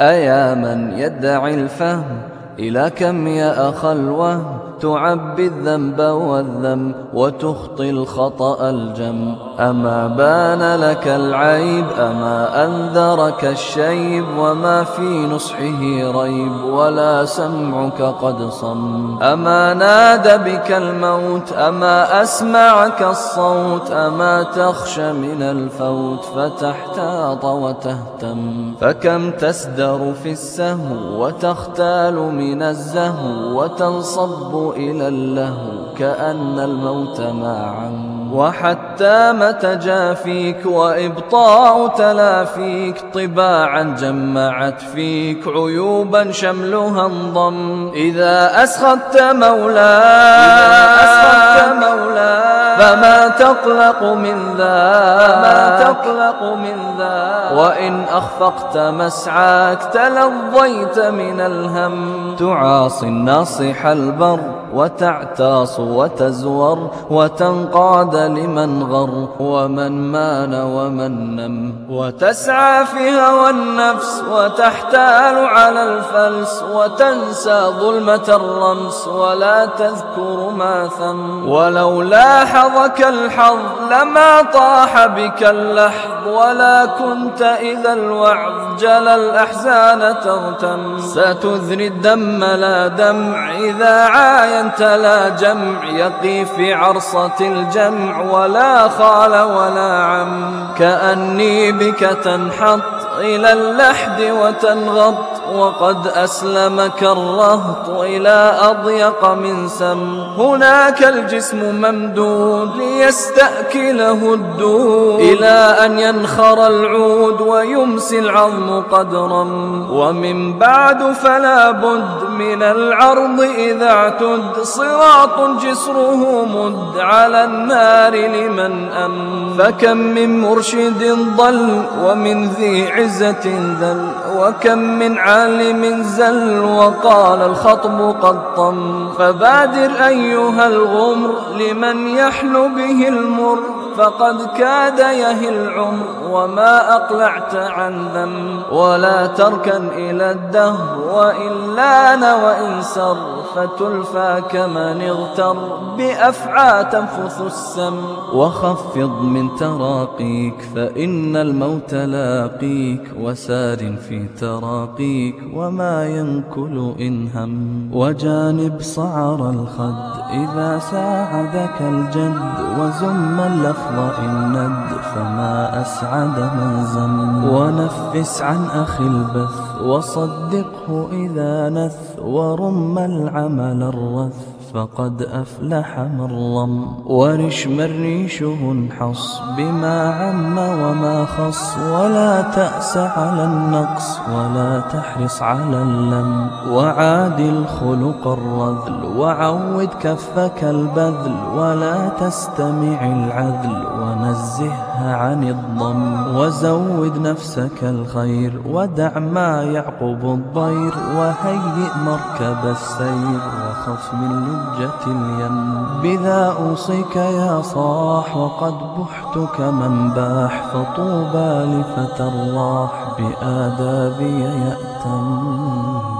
أيا من يدعي الفهم إلى كم يا أخا الوهم تعبي الذنب والذم وتخطي الخطأ الجم. أما بان لك العيب أما أنذرك الشيب وما في نصحه ريب ولا سمعك قد صم. أما نادى بك الموت أما أسمعك الصوت أما تخشى من الفوت فتحتاط وتهتم. فكم تسدر في السهو وتختال من الزهو وتنصب إلى اللهو كأن الموت ما عم. وحتام تجافيك وإبطاء تلافيك طباعا جمعت فيك عيوبا شملها انضم. إذا أسخطت مولاك فما تقلق من ذاك فما تقلق من ذاك. وإن أخفقت مسعاك تلظيت من الهم. تعاصي الناصح البر وتعتاص وتزور وتنقاد لمن غر ومن مان ومن نم وتسعى في هوى النفس وتحتال على الفلس وتنسى ظلمة الرمس ولا تذكر ما ثم ولو لاحظك الحظ لما طاح بك اللحظ ولا كنت إذا الوعظ جلى الأحزان تغتم ستذري الدم لا دمع إذا عاينت لا جمع يقي في عرصة الجمع ولا خال ولا عم كأني بك تنحط إلى اللحد وتنغط وقد أسلمك الرهط إلى أضيق من سم. هناك الجسم ممدود ليستأكله الدود. إلى أن ينخر العود ويمسي العظم قدرا. ومن بعد فلا بد من العرض إذا اعتد. صراط جسره مد على النار لمن أم. فكم من مرشد ضل ومن ذي عزة ذل. وكم من عالم زل وقال الخطب قد طم. فبادر أيها الغمر لمن يحلو به المر. فقد كاد يهي العمر وما أقلعت عن ذنب ولا تركن إلى الدهر وإن لأن وإن سر. فتلفى كمن اغتر بأفعى تنفث السم وخفض من تراقيك فإن الموت لاقيك وسار في تراقيك وما ينكل إن هم وجانب صعر الخد إذا ساعدك الجد وزم اللفظ إن ند فما أسعد من زم ونفس عن أخي البث وصدقه إذا نث ورم العمل الرث فقد أفلح من رم ورش من ريشه انحص بما عم وما خص ولا تأس على النقص ولا تحرص على اللم وعاد الخلق الرذل وعود كفك البذل ولا تستمع العذل ونزهها عن الضم وزود نفسك الخير ودع ما يعقب الضير وهيئ مركب السير وخف من لجة اليم بذا أوصيك يا صاح وقد بحت كمن باح فطوبى لفتى الراح بآدابي يأتم